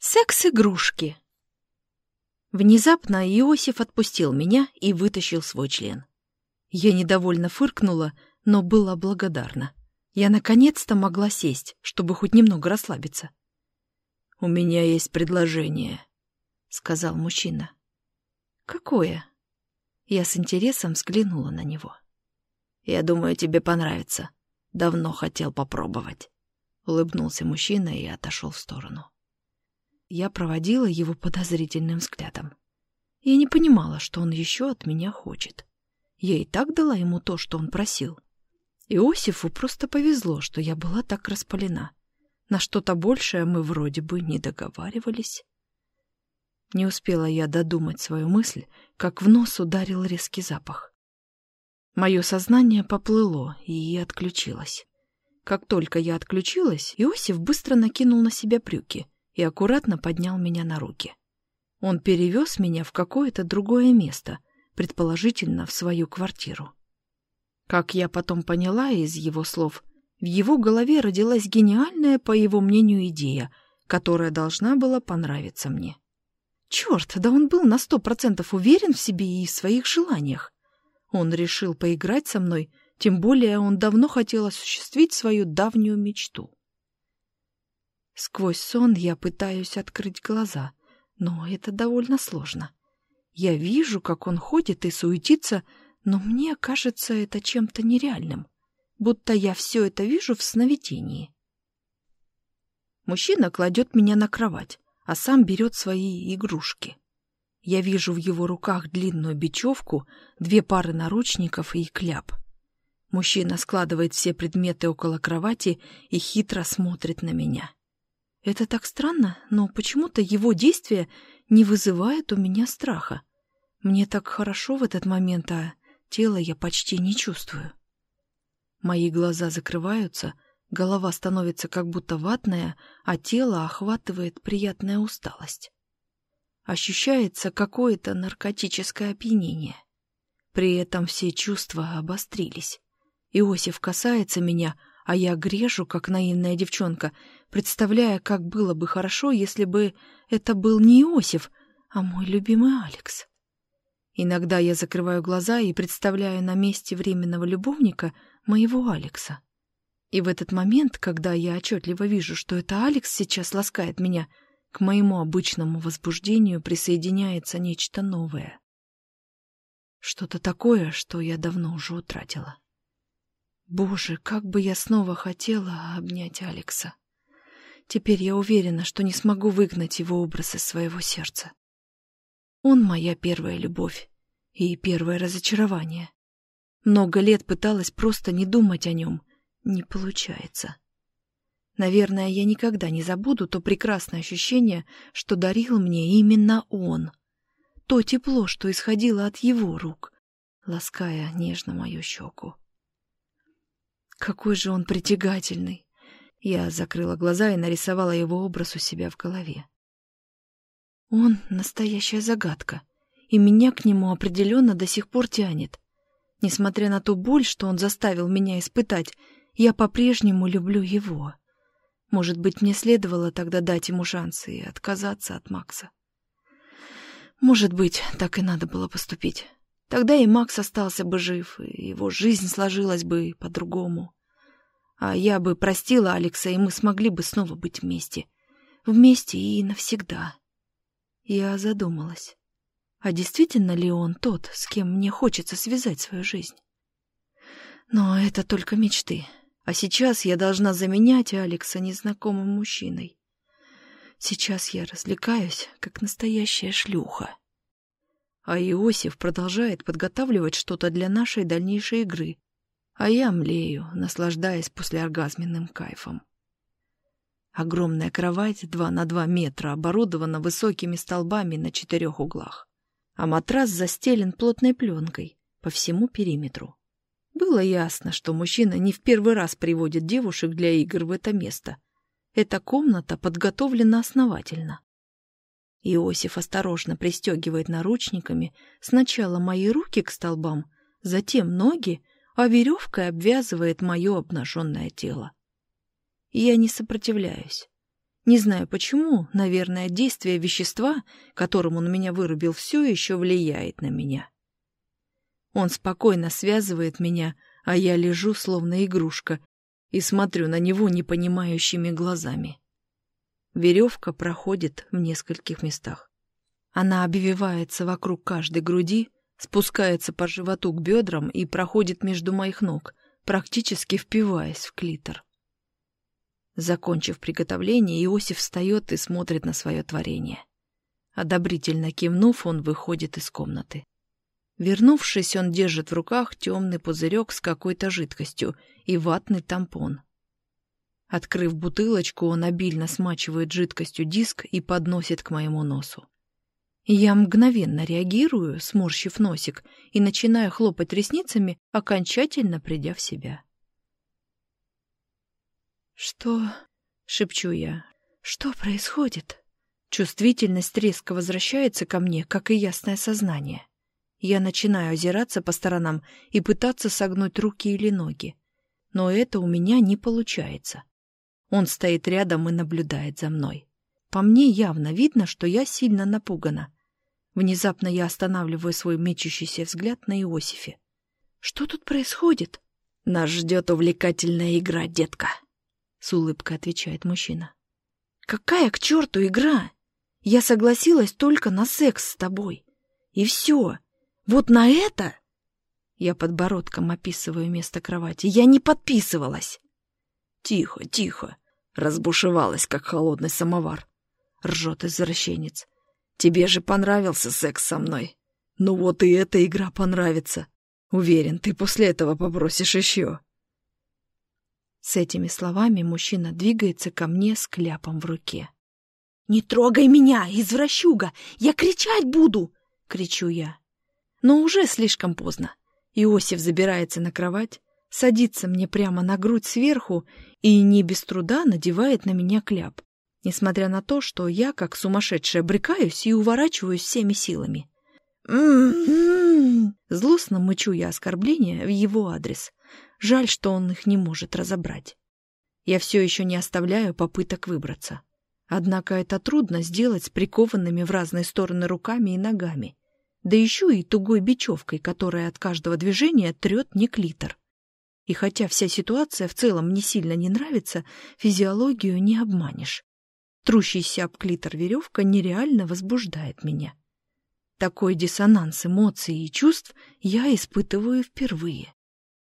Секс-игрушки. Внезапно Иосиф отпустил меня и вытащил свой член. Я недовольно фыркнула, но была благодарна. Я наконец-то могла сесть, чтобы хоть немного расслабиться. «У меня есть предложение», — сказал мужчина. «Какое?» Я с интересом взглянула на него. «Я думаю, тебе понравится. Давно хотел попробовать». Улыбнулся мужчина и отошел в сторону. Я проводила его подозрительным взглядом. Я не понимала, что он еще от меня хочет. Я и так дала ему то, что он просил. Иосифу просто повезло, что я была так распалена. На что-то большее мы вроде бы не договаривались. Не успела я додумать свою мысль, как в нос ударил резкий запах. Мое сознание поплыло и отключилось. Как только я отключилась, Иосиф быстро накинул на себя брюки — и аккуратно поднял меня на руки. Он перевез меня в какое-то другое место, предположительно в свою квартиру. Как я потом поняла из его слов, в его голове родилась гениальная, по его мнению, идея, которая должна была понравиться мне. Черт, да он был на сто процентов уверен в себе и в своих желаниях. Он решил поиграть со мной, тем более он давно хотел осуществить свою давнюю мечту. Сквозь сон я пытаюсь открыть глаза, но это довольно сложно. Я вижу, как он ходит и суетится, но мне кажется это чем-то нереальным, будто я все это вижу в сновидении. Мужчина кладет меня на кровать, а сам берет свои игрушки. Я вижу в его руках длинную бечевку, две пары наручников и кляп. Мужчина складывает все предметы около кровати и хитро смотрит на меня. Это так странно, но почему-то его действия не вызывают у меня страха. Мне так хорошо в этот момент, а тело я почти не чувствую. Мои глаза закрываются, голова становится как будто ватная, а тело охватывает приятная усталость. Ощущается какое-то наркотическое опьянение. При этом все чувства обострились. Иосиф касается меня, а я грежу, как наивная девчонка, представляя, как было бы хорошо, если бы это был не Иосиф, а мой любимый Алекс. Иногда я закрываю глаза и представляю на месте временного любовника моего Алекса. И в этот момент, когда я отчетливо вижу, что это Алекс сейчас ласкает меня, к моему обычному возбуждению присоединяется нечто новое. Что-то такое, что я давно уже утратила. Боже, как бы я снова хотела обнять Алекса. Теперь я уверена, что не смогу выгнать его образ из своего сердца. Он моя первая любовь и первое разочарование. Много лет пыталась просто не думать о нем. Не получается. Наверное, я никогда не забуду то прекрасное ощущение, что дарил мне именно он. То тепло, что исходило от его рук, лаская нежно мою щеку. Какой же он притягательный! Я закрыла глаза и нарисовала его образ у себя в голове. Он — настоящая загадка, и меня к нему определенно до сих пор тянет. Несмотря на ту боль, что он заставил меня испытать, я по-прежнему люблю его. Может быть, мне следовало тогда дать ему шанс и отказаться от Макса. Может быть, так и надо было поступить. Тогда и Макс остался бы жив, и его жизнь сложилась бы по-другому. А я бы простила Алекса, и мы смогли бы снова быть вместе. Вместе и навсегда. Я задумалась. А действительно ли он тот, с кем мне хочется связать свою жизнь? Но это только мечты. А сейчас я должна заменять Алекса незнакомым мужчиной. Сейчас я развлекаюсь, как настоящая шлюха. А Иосиф продолжает подготавливать что-то для нашей дальнейшей игры. А я млею, наслаждаясь послеоргазменным кайфом. Огромная кровать 2 на 2 метра оборудована высокими столбами на четырех углах, а матрас застелен плотной пленкой по всему периметру. Было ясно, что мужчина не в первый раз приводит девушек для игр в это место. Эта комната подготовлена основательно. Иосиф осторожно пристегивает наручниками сначала мои руки к столбам, затем ноги, а веревкой обвязывает мое обнаженное тело. Я не сопротивляюсь. Не знаю почему, наверное, действие вещества, которым он меня вырубил, все еще влияет на меня. Он спокойно связывает меня, а я лежу, словно игрушка, и смотрю на него непонимающими глазами. Веревка проходит в нескольких местах. Она обвивается вокруг каждой груди, спускается по животу к бедрам и проходит между моих ног, практически впиваясь в клитор. Закончив приготовление, Иосиф встает и смотрит на свое творение. Одобрительно кивнув, он выходит из комнаты. Вернувшись, он держит в руках темный пузырек с какой-то жидкостью и ватный тампон. Открыв бутылочку, он обильно смачивает жидкостью диск и подносит к моему носу. Я мгновенно реагирую, сморщив носик, и начинаю хлопать ресницами, окончательно придя в себя. «Что?» — шепчу я. «Что происходит?» Чувствительность резко возвращается ко мне, как и ясное сознание. Я начинаю озираться по сторонам и пытаться согнуть руки или ноги. Но это у меня не получается. Он стоит рядом и наблюдает за мной. По мне явно видно, что я сильно напугана. Внезапно я останавливаю свой мечущийся взгляд на Иосифе. «Что тут происходит?» «Нас ждет увлекательная игра, детка», — с улыбкой отвечает мужчина. «Какая к черту игра? Я согласилась только на секс с тобой. И все. Вот на это...» Я подбородком описываю место кровати. «Я не подписывалась!» «Тихо, тихо!» Разбушевалась, как холодный самовар. Ржет извращенец. Тебе же понравился секс со мной. Ну вот и эта игра понравится. Уверен, ты после этого попросишь еще. С этими словами мужчина двигается ко мне с кляпом в руке. «Не трогай меня, извращуга! Я кричать буду!» — кричу я. Но уже слишком поздно. Иосиф забирается на кровать, садится мне прямо на грудь сверху и не без труда надевает на меня кляп несмотря на то, что я, как сумасшедшая, брыкаюсь и уворачиваюсь всеми силами. Злостно мычу я оскорбления в его адрес. Жаль, что он их не может разобрать. Я все еще не оставляю попыток выбраться. Однако это трудно сделать с прикованными в разные стороны руками и ногами. Да еще и тугой бечевкой, которая от каждого движения трет не клитор. И хотя вся ситуация в целом мне сильно не нравится, физиологию не обманешь. Трущийся об клитор веревка нереально возбуждает меня. Такой диссонанс эмоций и чувств я испытываю впервые.